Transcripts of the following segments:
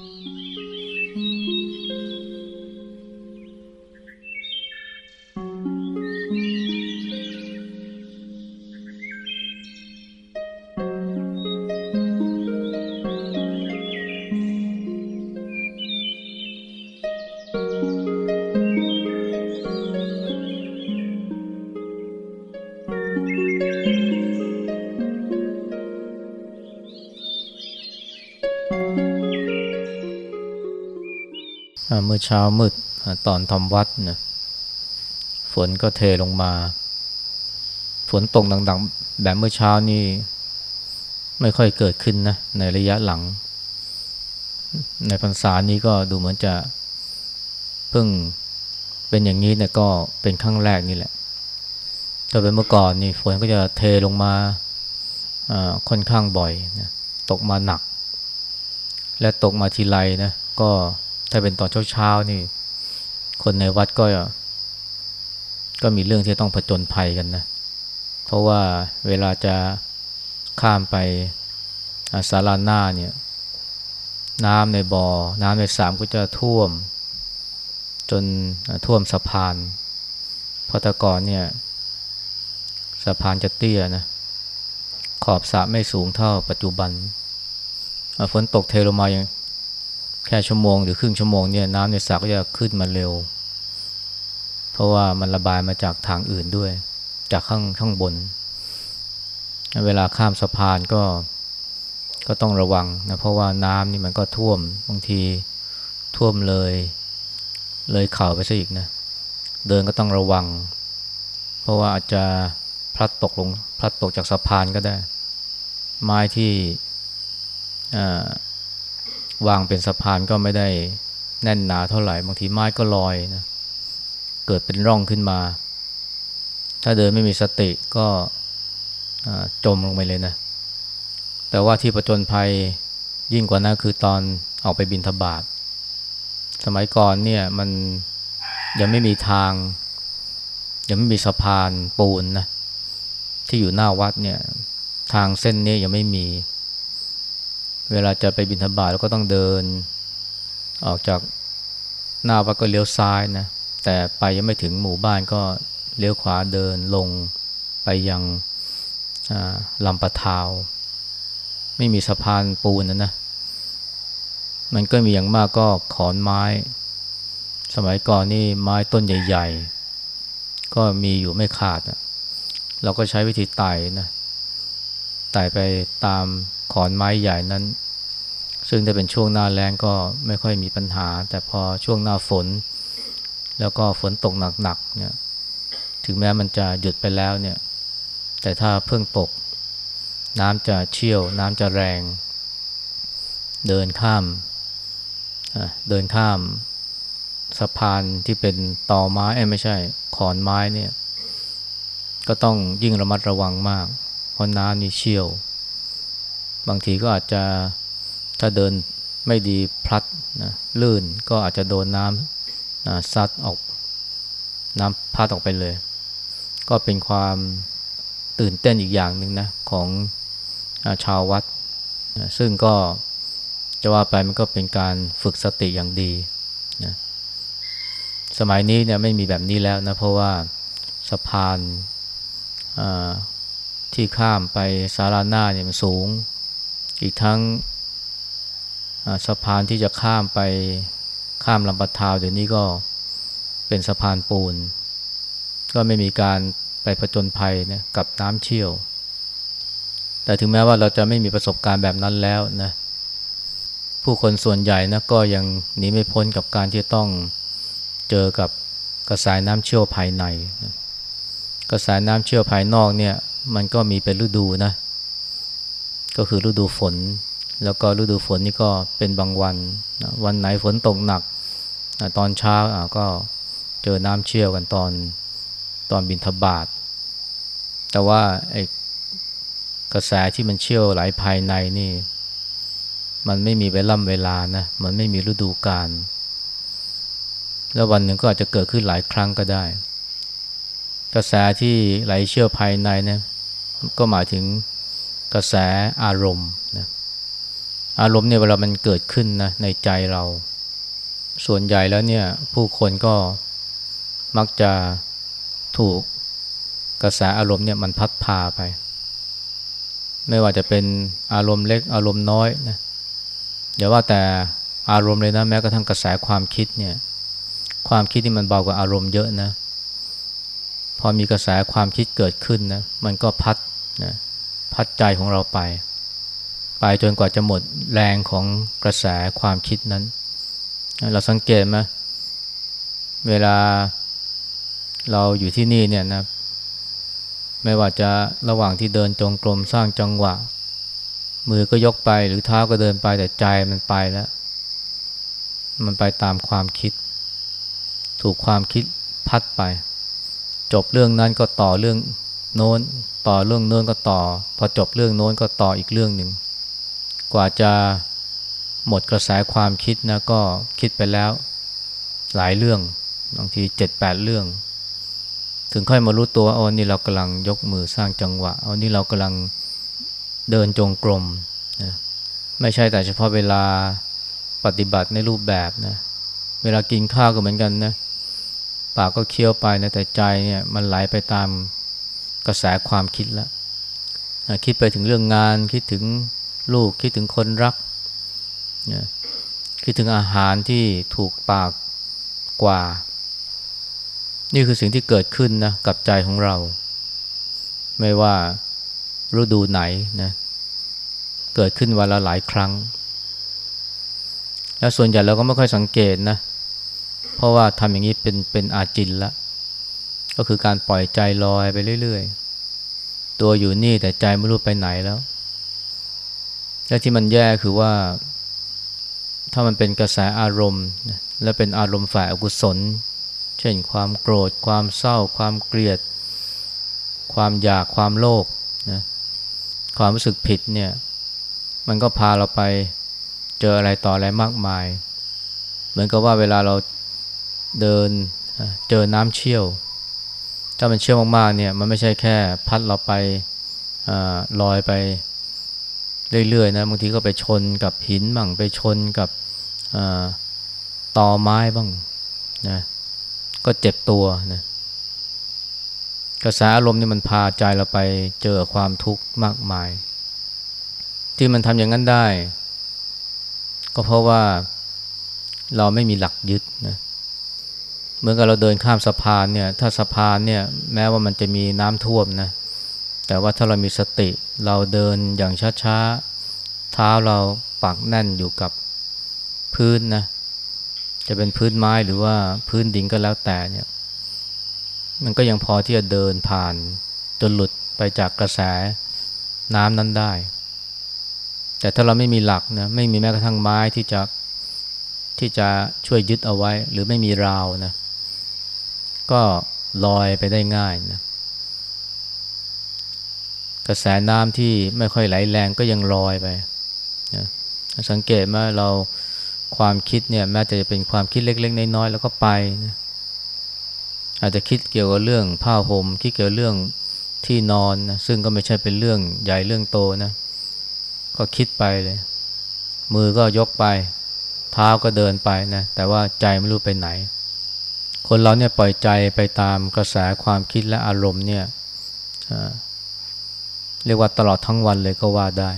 Thank you. เมื่อเช้ามืดตอนทำวัดนะฝนก็เทลงมา ฝนตกดังๆ แบบเมื่อเช้านี่ไม่ค่อยเกิดขึ้นนะในระยะหลัง ในพรรษานี้ก็ดูเหมือนจะเพิ่งเป็นอย่างนี้เนี่ยก็เป็นครั้งแรกนี่แหละถ้าเป็นเมื่อก่อนนี่ฝนก็จะเทลงมาค่อนข้างบ่อยนะตกมาหนัก และตกมาทีไรนะก็ ถ้าเป็นตอนเช้าๆนี่ คนในวัดก็ ก็มีเรื่องที่ต้องผจญภัยกันนะ เพราะว่าเวลาจะข้ามไปศาลาหน้าเนี่ย น้ำในบอ่อ น้ำในสามก็จะท่วม จนท่วมสะพานเพราะต่ก่อนเนี่ย สะพานจะเตี้ยนะ ขอบสระไม่สูงเท่าปัจจุบันฝนตกเทลงมาอย่าง ค่ชั่วโมงหรือครึ่งชั่วโมงเนี่ยน้ำในสระก็จะขึ้นมาเร็ว เพราะว่ามันระบายมาจากทางอื่นด้วย จากข้างข้างบน เวลาข้ามสะพานก็ก็ต้องระวังนะเพราะว่าน้ำนี่มันก็ท่วมบางทีท่วมเลย เลยเข่าไปซะอีกนะเดินก็ต้องระวัง เพราะว่าอาจจะพลัดตกลงพลัดตกจากสะพานก็ได้ ไม้ที่อ่า วางเป็นสะพานก็ไม่ได้แน่นหนาเท่าไหร่บางทีไม้ก็ลอยนะเกิดเป็นร่องขึ้นมา ถ้าเดินไม่มีสติก็จมลงไปเลยนะ แต่ว่าที่ประจนภัยยิ่งกว่านั้นคือตอนออกไปบินทบาทสมัยก่อนเนี่ยมันยังไม่มีทาง ยังไม่มีสะพานปูนนะที่อยู่หน้าวัดเนี่ยทางเส้นนี้ยังไม่มี เวลาจะไปบินธบาตเราก็ต้องเดิน ออกจากหน้าวัดก็เลี้ยวซ้ายนะ แต่ไปยังไม่ถึงหมู่บ้านก็เลี้ยวขวาเดินลงไปยังลำปะทาว ไม่มีสะพานปูนนะนะ มันก็มีอย่างมากก็ขอนไม้ สมัยก่อนนี่ไม้ต้นใหญ่ ๆ ก็มีอยู่ไม่ขาดเราก็ใช้วิธีไต่นะ ไต่ไปตามขอนไม้ใหญ่นั้น ซึ่งถ้าเป็นช่วงหน้าแล้งก็ไม่ค่อยมีปัญหา แต่พอช่วงหน้าฝน แล้วก็ฝนตกหนักๆเนี่ยถึงแม้มันจะหยุดไปแล้วเนี่ย แต่ถ้าเพิ่งตก น้ำจะเชี่ยว น้ำจะแรง เดินข้ามเดินข้ามสะพานที่เป็นตอไม้ไม่ใช่ ขอนไม้เนี่ย ก็ต้องยิ่งระมัดระวังมาก ราะน้ำนี่เชี่ยว บางทีก็อาจจะถ้าเดินไม่ดีพลัดนะลื่นก็อาจจะโดนน้ำซัดออก น้ำพัดออกไปเลย ก็เป็นความตื่นเต้นอีกอย่างหนึ่งนะของชาววัดนะซึ่งก็จะว่าไปมันก็เป็นการฝึกสติอย่างดีนะสมัยนี้เนี่ยไม่มีแบบนี้แล้วนะ เพราะว่าสะพาน ที่ข้ามไปสาราหน้าเนี่ยมันสูง อีกทั้งสะพานที่จะข้ามไปข้ามลำปะทาวเดี๋ยวนี้ก็เป็นสะพานปูน ก็ไม่มีการไปผจญภัยนะกับน้ำเชี่ยว แต่ถึงแม้ว่าเราจะไม่มีประสบการณ์แบบนั้นแล้วนะผู้คนส่วนใหญ่นะก็ยังหนีไม่พ้นกับการที่ต้องเจอกับกระแสน้ำเชี่ยวภายใน กระแสน้ำเชี่ยวภายนอกเนี่ย มันก็มีเป็นฤดูนะ ก็คือฤดูฝน แล้วก็ฤดูฝนนี่ก็เป็นบางวันนะวันไหนฝนตกหนักนะตอนเช้าก็เจอน้ำเชี่ยวกันตอนตอนบินทบาท แต่ว่าไอ้กระแสที่มันเชี่ยวไหลภายในนี่ มันไม่มีเวล่ำเวลานะ มันไม่มีฤดูกาล แล้ววันหนึ่งก็อาจจะเกิดขึ้นหลายครั้งก็ได้ กระแสที่ไหลเชี่ยวภายในนะ ก็หมายถึงกระแสอารมณ์นะอารมณ์เนี่ยเวลามันเกิดขึ้นนะในใจเรา ส่วนใหญ่แล้วเนี่ยผู้คนก็มักจะถูกกระแสอารมณ์เนี่ยมันพัดพาไป ไม่ว่าจะเป็นอารมณ์เล็กอารมณ์น้อยนะอย่าว่าแต่อารมณ์เลยนะแม้กระทั่งกระแสความคิดเนี่ยความคิดที่มันเบากว่าอารมณ์เยอะนะ พอมีกระแสความคิดเกิดขึ้นนะมันก็พัด นะพัดใจของเราไป ไปจนกว่าจะหมดแรงของกระแสความคิดนั้น เราสังเกตไหมเวลาเราอยู่ที่นี่เนี่ยนะไม่ว่าจะระหว่างที่เดินจงกรมสร้างจังหวะ มือก็ยกไปหรือเท้าก็เดินไปแต่ใจมันไปแล้ว มันไปตามความคิด ถูกความคิดพัดไป จบเรื่องนั้นก็ต่อเรื่อง โน้นต่อเรื่องโน้นก็ต่อ พอจบเรื่องโน้นก็ต่ออีกเรื่องหนึ่ง กว่าจะหมดกระแสความคิดนะก็คิดไปแล้ว หลายเรื่องบางทีเจ็ดแปดเรื่อง ถึงค่อยมารู้ตัวว่าอ๋อนี่เรากำลังยกมือสร้างจังหวะอ๋อนี่เรากำลังเดินจงกรมนะไม่ใช่แต่เฉพาะเวลาปฏิบัติในรูปแบบนะเวลากินข้าวก็เหมือนกันนะปากก็เคี้ยวไปนะแต่ใจเนี่ยมันไหลไปตาม กระแสความคิดแล้วคิดไปถึงเรื่องงานคิดถึงลูกคิดถึงคนรักคิดถึงอาหารที่ถูกปากกว่า นี่คือสิ่งที่เกิดขึ้นนะกับใจของเรา ไม่ว่าฤดูไหนนะเกิดขึ้นวันละหลายครั้ง และส่วนใหญ่เราก็ไม่ค่อยสังเกตนะเพราะว่าทำอย่างนี้เป็นเป็นอาจินละ ก็คือการปล่อยใจลอยไปเรื่อยๆ ตัวอยู่นี่แต่ใจไม่รู้ไปไหนแล้ว และที่มันแย่คือว่า ถ้ามันเป็นกระแสอารมณ์ และเป็นอารมณ์ฝ่ายอกุศล เช่นความโกรธ ความเศร้า ความเกลียด ความอยากความโลภนะความรู้สึกผิดเนี่ย มันก็พาเราไปเจออะไรต่ออะไรมากมาย เหมือนกับว่าเวลาเราเดินเจอน้ำเชี่ยว ถ้ามันเชี่ยวมากๆเนี่ยมันไม่ใช่แค่พัดเราไปอลอยไปเรื่อยๆนะบางทีก็ไปชนกับหินบ้างไปชนกับตอไม้บ้างนะก็เจ็บตัวนะกระแสอารมณ์นี่มันพาใจเราไปเจอความทุกข์มากมาย ที่มันทำอย่างนั้นได้ ก็เพราะว่าเราไม่มีหลักยึดนะเเหมือนกับเราเดินข้ามสะพานเนี่ย ถ้าสะพานเนี่ยแม้ว่ามันจะมีน้ำท่วมนะ แต่ว่าถ้าเรามีสติเราเดินอย่างช้าๆ เท้าเราปักแน่นอยู่กับพื้นนะ จะเป็นพื้นไม้หรือว่าพื้นดินก็แล้วแต่เนี่ย มันก็ยังพอที่จะเดินผ่านจนหลุดไปจากกระแสน้ำนั้นได้ แต่ถ้าเราไม่มีหลักนะ ไม่มีแม้กระทั่งไม้ที่จะที่จะช่วยยึดเอาไว้ หรือไม่มีราวนะ ก็ลอยไปได้ง่ายนะกระแสน้ำที่ไม่ค่อยไหลแรงก็ยังลอยไปนะสังเกตว่าเราความคิดเนี่ยแม้จะเป็นความคิดเล็ก ๆ น้อยๆแล้วก็ไปนะอาจจะคิดเกี่ยวกับเรื่องผ้าห่มคิดเกี่ยวกับเรื่องที่นอนนะซึ่งก็ไม่ใช่เป็นเรื่องใหญ่เรื่องโตนะก็คิดไปเลย มือก็ยกไป เท้าก็เดินไปนะแต่ว่าใจไม่รู้ไปไหน คนเราเนี่ยปล่อยใจไปตามกระแสความคิดและอารมณ์เนี่ยเรียกว่าตลอดทั้งวันเลยก็ว่าได้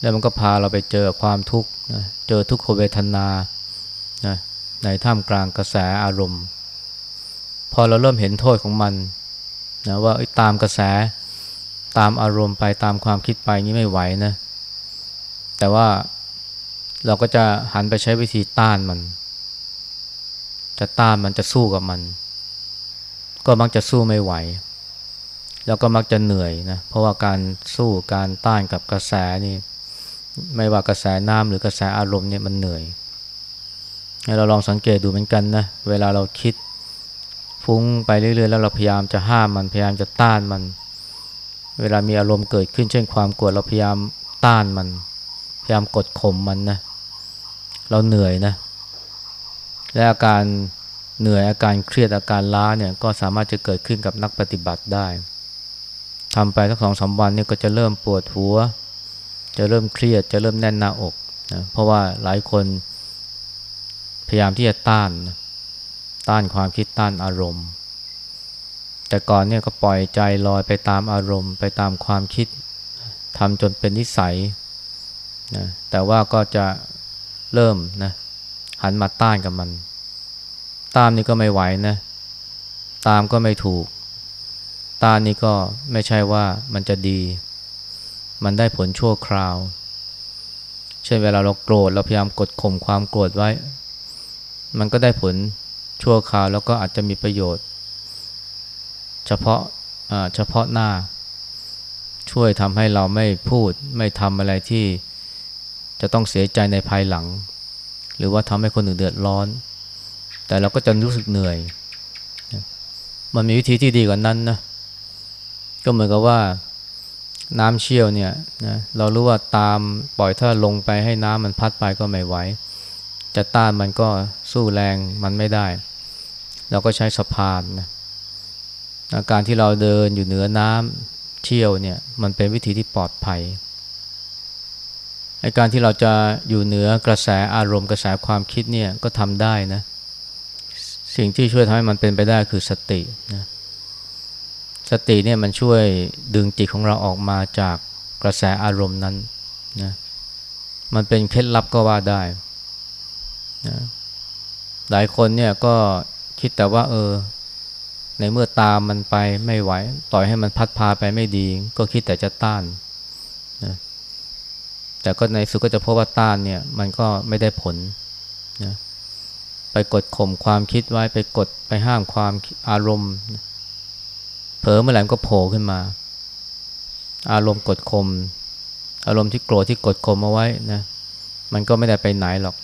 แล้วมันก็พาเราไปเจอความทุกข์นะเจอทุกขเวทนานะในท่ามกลางกระแสอารมณ์ พอเราเริ่มเห็นโทษของมันนะว่าตามกระแสตามอารมณ์ไปตามความคิดไปนี้ไม่ไหวนะ แต่ว่าเราก็จะหันไปใช้วิธีต้านมัน จะต้านมันจะสู้กับมัน ก็มักจะสู้ไม่ไหว แล้วก็มักจะเหนื่อยนะเพราะว่าการสู้การต้านกับกระแสนี่ไม่ว่ากระแสน้ำหรือกระแสอารมณ์เนี่ยมันเหนื่อยเราลองสังเกตดูเหมือนกันนะเวลาเราคิดฟุ้งไปเรื่อยๆ แล้วเราพยายามจะห้ามมันพยายามจะต้านมัน เวลามีอารมณ์เกิดขึ้นเช่นความกลัวเราพยายามต้านมัน พยายามกดข่มมันนะเราเหนื่อยนะ และอาการเหนื่อยอาการเครียดอาการล้าเนี่ยก็สามารถจะเกิดขึ้นกับนักปฏิบัติได้ทำไปสักสองสาวันเนี่ยก็จะเริ่มปวดหัว จะเริ่มเครียดจะเริ่มแน่นหน้าอกนะเพราะว่าหลายคนพยายามที่จะต้าน ต้านความคิดต้านอารมณ์ แต่ก่อนเนี่ยก็ปล่อยใจลอยไปตามอารมณ์ ไปตามความคิดทำจนเป็นนิสัยนะแต่ว่าก็จะเริ่มนะ หันมาต้านกับมัน ตามนี่ก็ไม่ไหวนะ ตามก็ไม่ถูก ตานนี่ก็ไม่ใช่ว่ามันจะดี มันได้ผลชั่วคราว เช่นเวลาเราโกรธเราพยายามกดข่มความโกรธไว้ มันก็ได้ผลชั่วคราวแล้วก็อาจจะมีประโยชน์ เฉพาะเฉพาะหน้า ช่วยทำให้เราไม่พูดไม่ทำอะไรที่จะต้องเสียใจในภายหลัง หรือว่าทำให้คนอื่นเดือดร้อน แต่เราก็จะรู้สึกเหนื่อย มันมีวิธีที่ดีกว่านั้นนะก็เหมือนกับว่าน้ำเชี่ยวเนี่ยนะเรารู้ว่าตามปล่อยถ้าลงไปให้น้ำมันพัดไปก็ไม่ไหว จะต้านมันก็สู้แรงมันไม่ได้ เราก็ใช้สะพานนะการที่เราเดินอยู่เหนือน้ำเชี่ยวเนี่ยมันเป็นวิธีที่ปลอดภัย ในการที่เราจะอยู่เหนือกระแสอารมณ์กระแสความคิดเนี่ยก็ทำได้นะ สิ่งที่ช่วยทำให้มันเป็นไปได้คือสตินะสติเนี่ยมันช่วยดึงจิตของเราออกมาจากกระแสอารมณ์นั้นนะมันเป็นเคล็ดลับก็ว่าได้นะหลายคนเนี่ยก็คิดแต่ว่า เออ ในเมื่อตามมันไปไม่ไหว ต่อยให้มันพัดพาไปไม่ดี ก็คิดแต่จะต้าน แต่ก็ในสุดก็จะพบว่าต้านเนี่ยมันก็ไม่ได้ผลนะไปกดข่มความคิดไว้ไปกดไปห้ามความอารมณ์ เผลอเมื่อไหร่ก็โผล่ขึ้นมา อารมณ์กดข่มอารมณ์ที่โกรธที่กดข่มเอาไว้นะมันก็ไม่ได้ไปไหนหรอก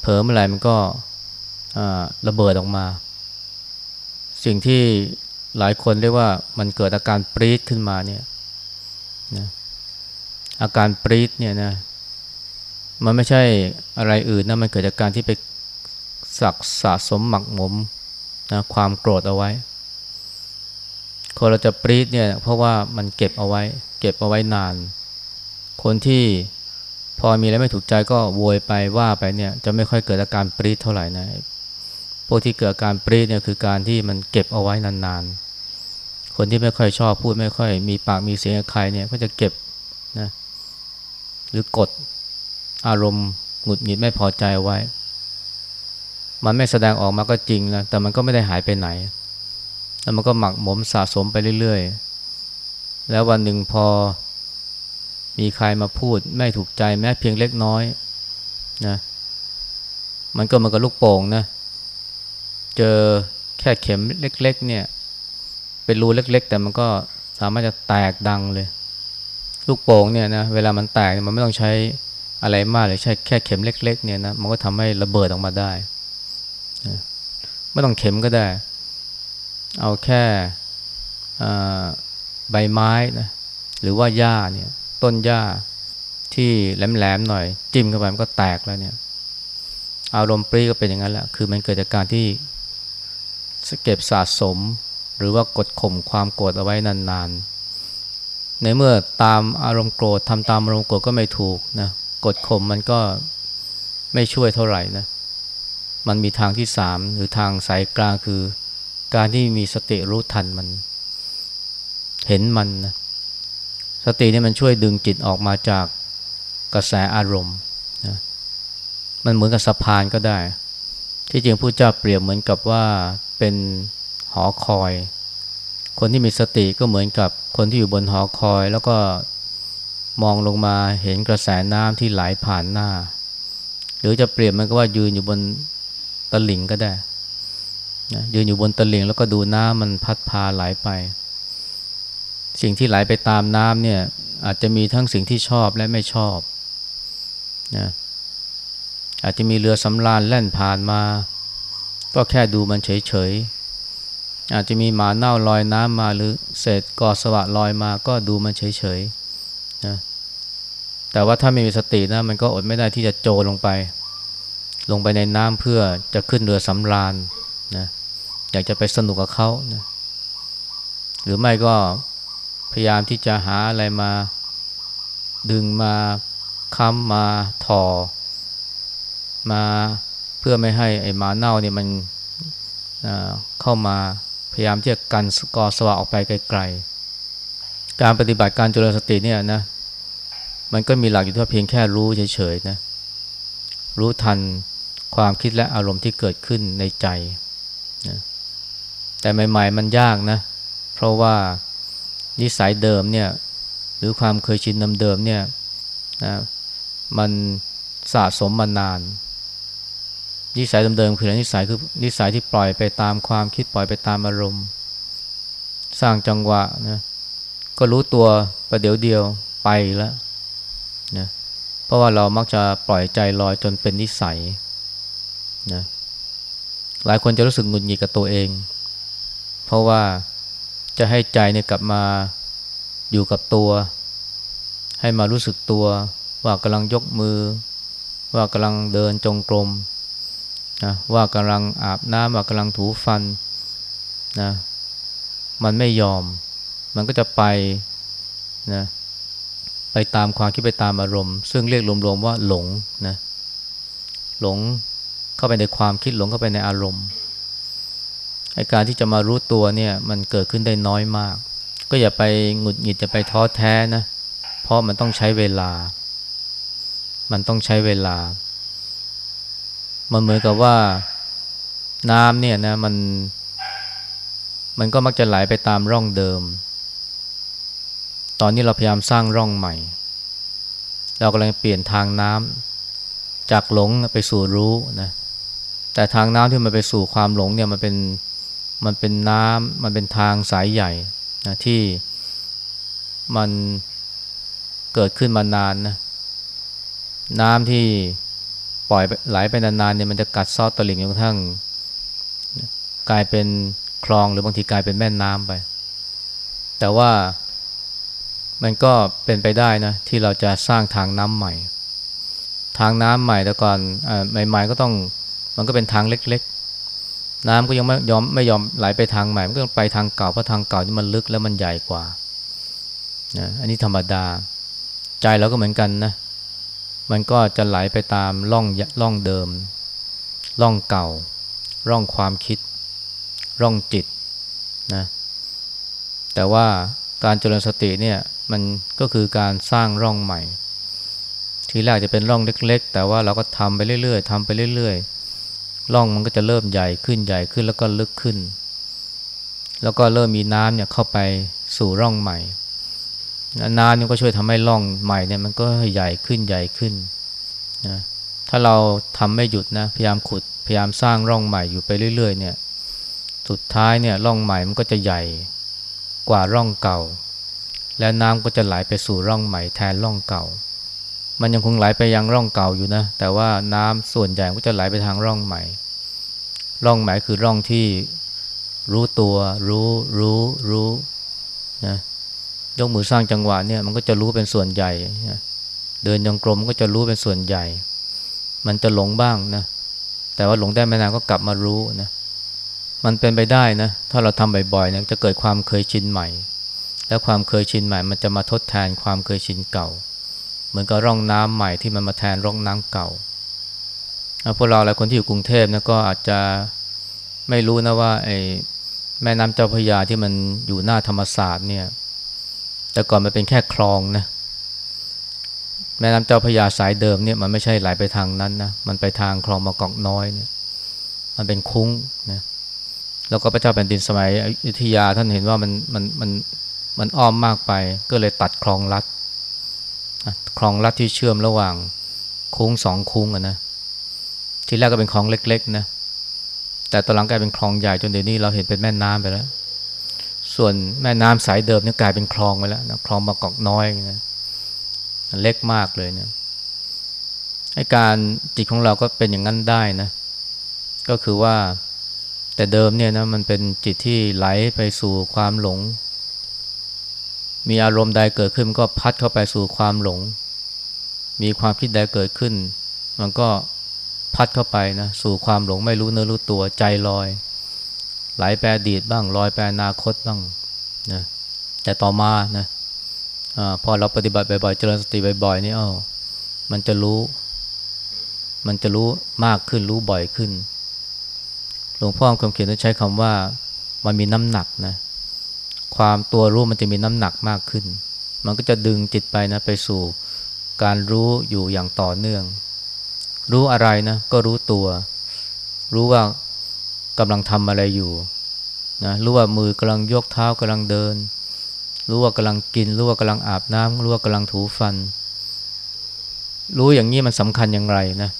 เผลอเมื่อไหร่มันก็ระเบิดออกมา สิ่งที่หลายคนเรียกว่ามันเกิดอาการปรีดขึ้นมาเนี่ยนะ อาการปรีดเนี่ยนะมันไม่ใช่อะไรอื่นนะมันเกิดจากการที่ไปสักสะสมหมักหมมนะความโกรธเอาไว้คนเราจะปรีดเนี่ยเพราะว่ามันเก็บเอาไว้ เก็บเอาไว้นาน คนที่พอมีอะไรไม่ถูกใจก็โวยไปว่าไปเนี่ยจะไม่ค่อยเกิดอาการปรีดเท่าไหร่นะพวกที่เกิดอาการปรีดเนี่ยคือการที่มันเก็บเอาไว้นานๆคนที่ไม่ค่อยชอบพูดไม่ค่อยมีปากมีเสียงกับใครเนี่ยก็จะเก็บนะ หรือกดอารมณ์หงุดหงิดไม่พอใจไว้ มันไม่แสดงออกมาก็จริงนะแต่มันก็ไม่ได้หายไปไหน แล้วมันก็หมักหมมสะสมไปเรื่อยๆ แล้ววันหนึ่งพอมีใครมาพูดไม่ถูกใจแม้เพียงเล็กน้อยนะมันก็มันก็ลูกโป่งนะเจอแค่เข็มเล็ก ๆ เนี่ย เป็นรูเล็ก ๆ แต่มันก็สามารถจะแตกดังเลย ลูกโป่งเนี่ยนะเวลามันแตกมันไม่ต้องใช้อะไรมากเลยใช้แค่เข็มเล็ก ๆ เนี่ยนะมันก็ทำให้ระเบิดออกมาได้นะไม่ต้องเข็มก็ได้ เอาแค่ใบไม้นะหรือว่าหญ้าเนี่ยต้นหญ้าที่แหลมๆหน่อย จิ้มเข้าไปมันก็แตกแล้วเนี่ยอารมณ์ปรีก็เป็นอย่างนั้นแหละคือมันเกิดจากการที่เก็บสะสม หรือว่ากดข่มความโกรธเอาไว้นานๆ ในเมื่อตามอารมณ์โกรธทำตามอารมณ์โกรธก็ไม่ถูกนะกดข่มมันก็ไม่ช่วยเท่าไหร่นะมันมีทางที่สามหรือทางสายกลางคือ การที่มีสติรู้ทันมัน เห็นมันนะสตินี่มันช่วยดึงจิตออกมาจากกระแสอารมณ์นะมันเหมือนกับสะพานก็ได้ ที่จริงผู้เจ้าเปรียบเหมือนกับว่าเป็นหอคอย คนที่มีสติก็เหมือนกับคนที่อยู่บนหอคอย แล้วก็มองลงมาเห็นกระแสน้ำที่ไหลผ่านหน้า หรือจะเปรียบมันก็ว่ายืนอยู่บนตลิ่งก็ได้นะยืนอยู่บนตลิ่งแล้วก็ดูน้ำมันพัดพาไหลไป สิ่งที่ไหลไปตามน้ำเนี่ยอาจจะมีทั้งสิ่งที่ชอบและไม่ชอบนะอาจจะมีเรือสำราญแล่นผ่านมา ก็แค่ดูมันเฉยๆ อาจจะมีหมาเน่าลอยน้ำมาหรือเศษกอสวะลอยมาก็ดูมันเฉยๆนะแต่ว่าถ้าไม่มีสตินะมันก็อดไม่ได้ที่จะโจลงไป ลงไปในน้ำเพื่อจะขึ้นเรือสำราญนะอยากจะไปสนุกกับเขานะหรือไม่ก็พยายามที่จะหาอะไรมา ดึงมาค้ำมาทอมาเพื่อไม่ให้ไอ้หมาเน่าเนี่ยมันเข้ามา ยายามที่จะกันกอสวะออกไปไกลๆ การปฏิบัติการจุลสติเนี่ยนะมันก็มีหลักอยู่ที่เพียงแค่รู้เฉยๆนะรู้ทันความคิดและอารมณ์ที่เกิดขึ้นในใจนะแต่ใหม่ ๆ มันยากนะเพราะว่านิสัยเดิมเนี่ยหรือความเคยชินเดิมเนี่ยนะมันสะสมมานาน นิสัยเดิมๆคืออะไรนิสัยคือนิสัยที่ปล่อยไปตามความคิดปล่อยไปตามอารมณ์ สร้างจังหวะนะก็รู้ตัวประเดี๋ยวเดียวไปแล้วนะเพราะว่าเรามักจะปล่อยใจลอยจนเป็นนิสัยนะหลายคนจะรู้สึกหงุดหงิดกับตัวเอง เพราะว่าจะให้ใจเนี่ยกลับมาอยู่กับตัว ให้มารู้สึกตัว ว่ากำลังยกมือ ว่ากำลังเดินจงกรม นะว่ากำลังอาบน้ำว่ากำลังถูฟันนะมันไม่ยอม มันก็จะไปนะไปตามความคิดไปตามอารมณ์ ซึ่งเรียกรวมๆว่าหลงนะหลงเข้าไปในความคิดหลงเข้าไปในอารมณ์ไอการที่จะมารู้ตัวเนี่ยมันเกิดขึ้นได้น้อยมาก ก็อย่าไปหงุดหงิดจะไปท้อแท้นะเพราะมันต้องใช้เวลา มันต้องใช้เวลา มันเหมือนกับว่าน้ำเนี่ยนะมัน มันก็มักจะไหลไปตามร่องเดิม ตอนนี้เราพยายามสร้างร่องใหม่ เรากำลังเปลี่ยนทางน้ำจากหลงไปสู่รู้นะแต่ทางน้ำที่มันไปสู่ความหลงเนี่ยมันเป็นมันเป็นน้ำมันเป็นทางสายใหญ่นะที่มันเกิดขึ้นมานานนะน้ำที่ ปล่อยไหลไปนานๆเนี่ยมันจะกัดซอดตลิ่งจนกระทั่งกลายเป็นคลองหรือบางทีกลายเป็นแม่น้ำไป แต่ว่ามันก็เป็นไปได้นะที่เราจะสร้างทางน้ำใหม่ ทางน้ำใหม่แต่ก่อนอใหม่ๆก็ต้องมันก็เป็นทางเล็กๆ น้ำก็ยังไม่ยอมไม่ยอมไหลไปทางใหม่มันก็ไปทางเก่าเพราะทางเก่าที่มันลึกแล้วมันใหญ่กว่านะอันนี้ธรรมดา ใจเราก็เหมือนกันนะ มันก็จะไหลไปตามร่องร่องเดิมร่องเก่า ร่องความคิด ร่องจิตนะแต่ว่าการเจริญสติเนี่ยมันก็คือการสร้างร่องใหม่ ทีแรกจะเป็นร่องเล็ก ๆ แต่ว่าเราก็ทำไปเรื่อยๆทำไปเรื่อยๆร่องมันก็จะเริ่มใหญ่ขึ้นใหญ่ขึ้นแล้วก็ลึกขึ้น แล้วก็เริ่มมีน้ำเนี่ยเข้าไปสู่ร่องใหม่ น้ำนี่ก็ช่วยทำให้ร่องใหม่เนี่ยมันก็ใหญ่ขึ้นใหญ่ขึ้นนะถ้าเราทำไม่หยุดนะพยายามขุดพยายามสร้างร่องใหม่อยู่ไปเรื่อย ๆ เนี่ย สุดท้ายเนี่ยร่องใหม่มันก็จะใหญ่กว่าร่องเก่า และน้ำก็จะไหลไปสู่ร่องใหม่แทนร่องเก่า มันยังคงไหลไปยังร่องเก่าอยู่นะ แต่ว่าน้ำส่วนใหญ่ก็จะไหลไปทางร่องใหม่ ร่องใหม่คือร่องที่รู้ตัว รู้รู้รู้นะ ยกมือสร้างจังหวะเนี่ยมันก็จะรู้เป็นส่วนใหญ่เดินยังกลมก็จะรู้เป็นส่วนใหญ่ มันจะหลงบ้างนะแต่ว่าหลงได้ไม่นานก็กลับมารู้นะมันเป็นไปได้นะถ้าเราทำบ่อยๆเนี่ยจะเกิดความเคยชินใหม่ และความเคยชินใหม่ มันจะมาทดแทนความเคยชินเก่า เหมือนกับร่องน้ำใหม่ที่มันมาแทนร่องน้ำเก่าพวกเราหลายคนที่อยู่กรุงเทพนะก็อาจจะไม่รู้นะว่าไอ้แม่น้ำเจ้าพระยาที่มันอยู่หน้าธรรมศาสตร์เนี่ย แต่ก่อนมันเป็นแค่คลองนะแม่น้ำเจ้าพระยาสายเดิมเนี่ยมันไม่ใช่ไหลไปทางนั้นนะมันไปทางคลองมะกอกน้อยเนี่ยมันเป็นคุ้งนะแล้วก็พระเจ้าแผ่นดินสมัยอยุธยาท่านเห็นว่ามันมันมันมันอ้อมมากไป ก็เลยตัดคลองลัดคลองลัดที่เชื่อมระหว่างคุ้งสองคุ้งอะนะทีแรกก็เป็นคลองเล็กๆนะแต่ตอนหลังกลายเป็นคลองใหญ่จนเดี๋ยวนี้เราเห็นเป็นแม่น้ำไปแล้ว ส่วนแม่น้ำสายเดิมนี่กลายเป็นคลองไปแล้วนะคลองบางกอกน้อยนะเล็กมากเลยเนะให้การจิตของเราก็เป็นอย่างนั้นได้นะ ก็คือว่าแต่เดิมเนี่ยนะมันเป็นจิตที่ไหลไปสู่ความหลง มีอารมณ์ใดเกิดขึ้นมันก็พัดเข้าไปสู่ความหลง มีความคิดใดเกิดขึ้น มันก็พัดเข้าไปนะสู่ความหลงไม่รู้เนื้อรู้ตัวใจลอย ไหลแปรดีดบ้างลอยแปรอนาคตบ้างนะแต่ต่อมานะอพอเราปฏิบัติบ่อยๆเจริญสติบ่อยๆนี่อ้อมันจะรู้ มันจะรู้มากขึ้นรู้บ่อยขึ้น หลวงพ่อคำเขียนใช้คำว่ามันมีน้ำหนักนะความตัวรู้มันจะมีน้ำหนักมากขึ้น มันก็จะดึงจิตไปนะไปสู่การรู้อยู่อย่างต่อเนื่อง รู้อะไรนะก็รู้ตัว รู้ว่า กำลังทำอะไรอยู่นะรู้ว่ามือกำลังยกเท้ากำลังเดิน รู้ว่ากำลังกิน รู้ว่ากำลังอาบน้ำรู้ว่ากำลังถูฟัน รู้อย่างนี้มันสำคัญอย่างไรนะ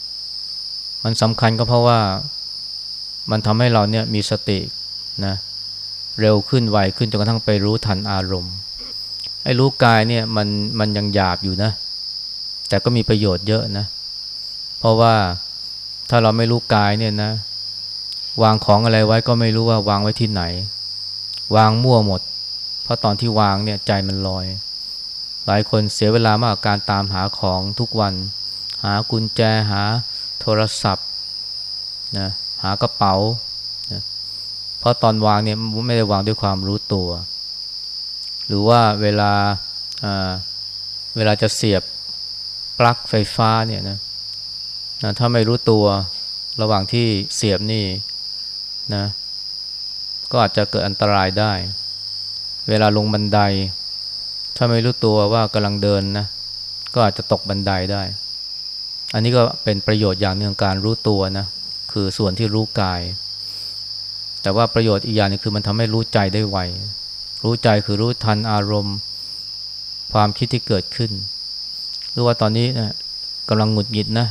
มันสำคัญก็เพราะว่ามันทำให้เราเนี่ยมีสตินะเร็วขึ้นไวขึ้นจนกระทั่งไปรู้ทันอารมณ์ไอ้รู้กายเนี่ยมันมันยังหยาบอยู่นะ แต่ก็มีประโยชน์เยอะนะ เพราะว่าถ้าเราไม่รู้กายเนี่ยนะ วางของอะไรไว้ก็ไม่รู้ว่าวางไว้ที่ไหน วางมั่วหมด เพราะตอนที่วางเนี่ยใจมันลอย หลายคนเสียเวลามากกับการตามหาของทุกวัน หากุญแจหาโทรศัพท์นะหากระเป๋านะเพราะตอนวางเนี่ยไม่ได้วางด้วยความรู้ตัว หรือว่าเวลาเวลาจะเสียบปลั๊กไฟฟ้าเนี่ยนะนะถ้าไม่รู้ตัวระหว่างที่เสียบนี่ นะก็อาจจะเกิดอันตรายได้ เวลาลงบันได ถ้าไม่รู้ตัวว่ากำลังเดินนะก็อาจจะตกบันไดได้ อันนี้ก็เป็นประโยชน์อย่างหนึ่งการรู้ตัวนะคือส่วนที่รู้กาย แต่ว่าประโยชน์อีกอย่างนึงคือมันทำให้รู้ใจได้ไวรู้ใจคือรู้ทันอารมณ์ ความคิดที่เกิดขึ้นรู้ว่าตอนนี้นะกำลังหงุดหงิดนะ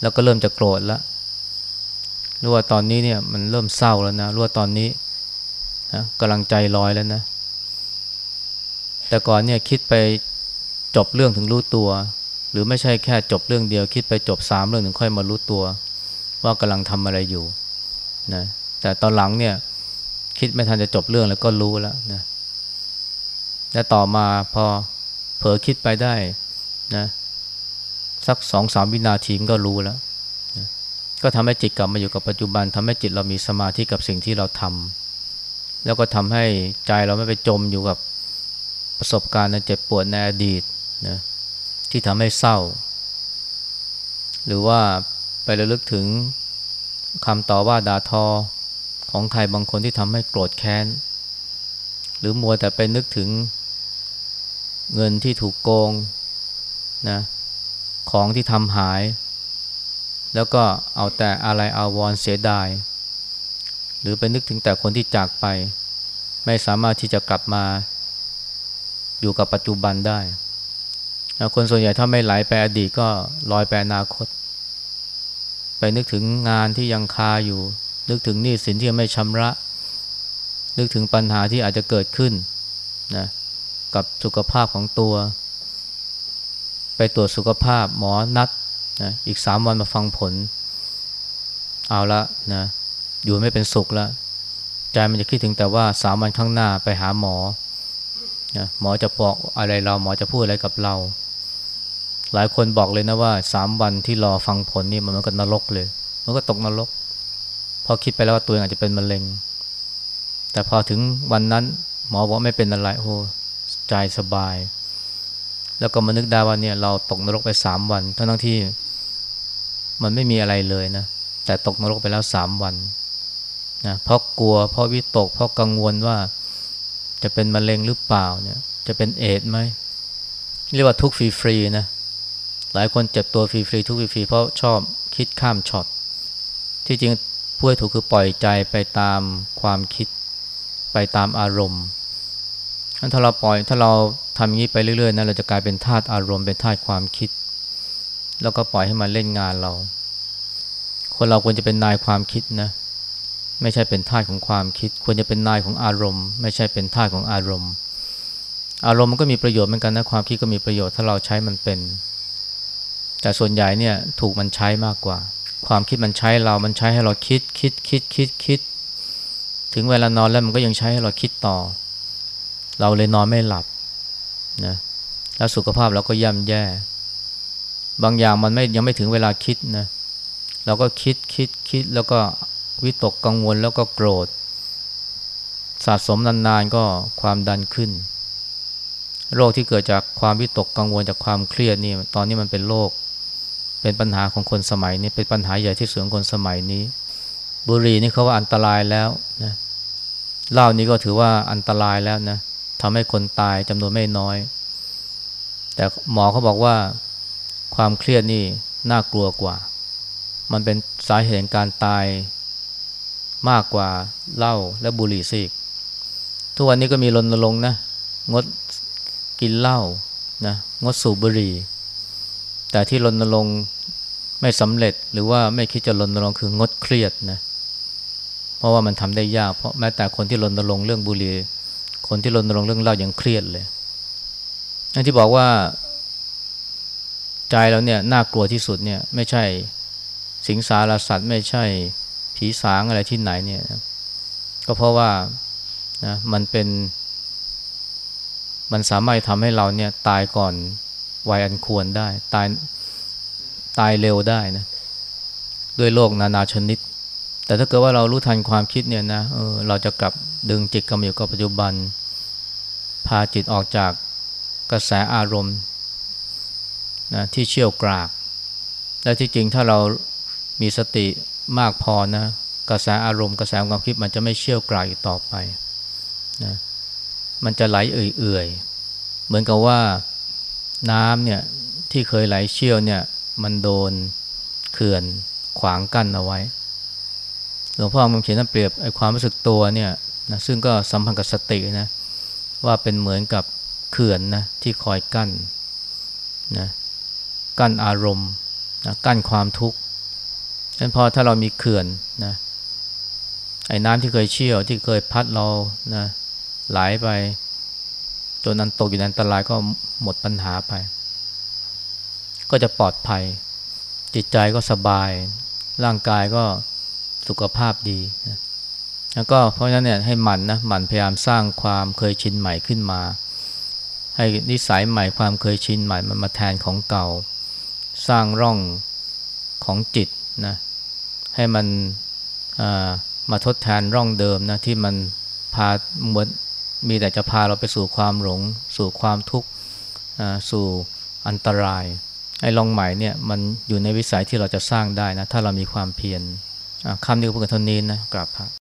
แล้วก็เริ่มจะโกรธแล้ว รู้ว่าตอนนี้เนี่ยมันเริ่มเศร้าแล้วนะรู้ว่าตอนนี้นะกำลังใจลอยแล้วนะ แต่ก่อนเนี่ยคิดไปจบเรื่องถึงรู้ตัว หรือไม่ใช่แค่จบเรื่องเดียว คิดไปจบสามเรื่องถึงค่อยมารู้ตัว ว่ากำลังทำอะไรอยู่นะแต่ตอนหลังเนี่ยคิดไม่ทันจะจบเรื่องแล้วก็รู้แล้วนะและต่อมาพอเผลอคิดไปได้นะสักสองสามวินาทีก็รู้แล้ว ก็ทำให้จิตกลับมาอยู่กับปัจจุบันทำให้จิตเรามีสมาธิกับสิ่งที่เราทำแล้วก็ทำให้ใจเราไม่ไปจมอยู่กับประสบการณ์ในเจ็บปวดในอดีตนะที่ทำให้เศร้า หรือว่าไประลึกถึงคำต่อว่าด่าทอของใครบางคนที่ทำให้โกรธแค้น หรือมัวแต่ไปนึกถึงเงินที่ถูกโกงนะของที่ทำหาย แล้วก็เอาแต่อะไรอาวรเสียดาย หรือไปนึกถึงแต่คนที่จากไป ไม่สามารถที่จะกลับมาอยู่กับปัจจุบันได้ คนส่วนใหญ่ถ้าไม่ไหลไปอดีตก็ลอยไปอนาคต ไปนึกถึงงานที่ยังคาอยู่ นึกถึงหนี้สินที่ไม่ชำระ นึกถึงปัญหาที่อาจจะเกิดขึ้นนะกับสุขภาพของตัว ไปตรวจสุขภาพหมอนัด นะอีกสามวันมาฟังผล เอาละนะอยู่ไม่เป็นสุขแล้วใจมันจะคิดถึงแต่ว่าสามวันข้างหน้าไปหาหมอนะหมอจะบอกอะไรเราหมอจะพูดอะไรกับเรา หลายคนบอกเลยนะว่าสามวันที่รอฟังผลนี่มันมันก็นรกเลย มันก็ตกนรกพอคิดไปแล้วว่าตัวเองอาจจะเป็นมะเร็ง แต่พอถึงวันนั้นหมอบอกไม่เป็นอะไรโอ้ใจสบาย แล้วก็มานึกได้ว่าเนี่ยเราตกนรกไปสามวันทั้งทั้งที่ มันไม่มีอะไรเลยนะ แต่ตกนรกไปแล้วสามวันนะเพราะกลัวเพราะวิตก เพราะกังวลว่าจะเป็นมะเร็งหรือเปล่าเนี่ย จะเป็นเอดไหมเรียกว่าทุกฟรีๆนะหลายคนเจ็บตัวฟรีๆทุกฟรีๆเพราะชอบคิดข้ามช็อตที่จริงผู้ให้ถูกคือปล่อยใจไปตามความคิดไปตามอารมณ์ถ้าเราปล่อยถ้าเราทำอย่างนี้ไปเรื่อยๆนะเราจะกลายเป็นธาตุอารมณ์เป็นธาตุความคิด แล้วก็ปล่อยให้มันเล่นงานเรา คนเราควรจะเป็นนายความคิดนะ ไม่ใช่เป็นทาสของความคิด ควรจะเป็นนายของอารมณ์ ไม่ใช่เป็นทาสของอารมณ์ อารมณ์มันก็มีประโยชน์เหมือนกันนะความคิดก็มีประโยชน์ถ้าเราใช้มันเป็น แต่ส่วนใหญ่เนี่ยถูกมันใช้มากกว่า ความคิดมันใช้เรา มันใช้ให้เราคิดคิดคิดคิดคิด ถึงเวลานอนแล้วมันก็ยังใช้ให้เราคิดต่อ เราเลยนอนไม่หลับนะแล้วสุขภาพเราก็ย่ำแย่ บางอย่างมันไม่ยังไม่ถึงเวลาคิดนะเราก็คิดคิดคิดแล้วก็วิตกกังวลแล้วก็โกรธ สะสมนานๆก็ความดันขึ้น โรคที่เกิดจากความวิตกกังวลจากความเครียดนี่ตอนนี้มันเป็นโรคเป็นปัญหาของคนสมัยนี้เป็นปัญหาใหญ่ที่สุดของคนสมัยนี้ บุหรี่นี่เขาว่าอันตรายแล้วนะเหล้านี้ก็ถือว่าอันตรายแล้วนะทำให้คนตายจำนวนไม่น้อย แต่หมอเขาบอกว่า ความเครียดนี่น่ากลัวกว่า มันเป็นสาเหตุการตายมากกว่าเหล้าและบุหรี่ซิกทุกวันนี้ก็มีรณรงค์นะ งดกินเหล้านะงดสูบบุหรี่ แต่ที่รณรงค์ไม่สำเร็จหรือว่าไม่คิดจะรณรงค์คืองดเครียดนะเพราะว่ามันทำได้ยาก เพราะแม้แต่คนที่รณรงค์เรื่องบุหรี่ คนที่รณรงค์เรื่องเหล้ายังเครียดเลยอันที่บอกว่า ใจเราเนี่ยน่ากลัวที่สุดเนี่ยไม่ใช่สิงสารสัตว์ไม่ใช่ผีสางอะไรที่ไหนเนี่ยก็เพราะว่านะมันเป็น มันสามารถทำให้เราเนี่ยตายก่อนวัยอันควรได้ ตายตายเร็วได้นะด้วยโรคนานาชนิด แต่ถ้าเกิดว่าเรารู้ทันความคิดเนี่ยนะเออเราจะกลับดึงจิตกลับมาอยู่กับปัจจุบัน พาจิตออกจากกระแสอารมณ์ นะที่เชี่ยวกราก และที่จริงถ้าเรามีสติมากพอนะกระแสอารมณ์กระแสความคิดมันจะไม่เชี่ยวกรากอีกต่อไปนะมันจะไหลเอื่อยๆ เหมือนกับว่าน้ำเนี่ยที่เคยไหลเชี่ยวเนี่ยมันโดนเขื่อนขวางกั้นเอาไว้ หลวงพ่อมันเขียนนั่นเปรียบไอ้ความรู้สึกตัวเนี่ยนะซึ่งก็สัมพันธ์กับสตินะว่าเป็นเหมือนกับเขื่อนนะที่คอยกั้นนะ กั้นอารมณ์นะกั้นความทุกข์ฉะนั้นพอถ้าเรามีเขื่อนนะไอ้น้ำที่เคยเชี่ยวที่เคยพัดเรานะไหลไป จนนั้นตกอยู่ในอันตรายก็หมดปัญหาไป ก็จะปลอดภัย จิตใจก็สบาย ร่างกายก็สุขภาพดีนะแล้วก็เพราะฉะนั้นเนี่ยให้หมั่นนะหมั่นพยายามสร้างความเคยชินใหม่ขึ้นมา ให้นิสัยใหม่ความเคยชินใหม่มันมาแทนของเก่า สร้างร่องของจิตนะให้มันมาทดแทนร่องเดิมนะที่มันพาเหมือนมีแต่จะพาเราไปสู่ความหลง สู่ความทุกข์สู่อันตรายไอ้ลองใหม่เนี่ยมันอยู่ในวิสัยที่เราจะสร้างได้นะถ้าเรามีความเพียรคำนี้ก็เพื่อเท่านี้นะกราบพระ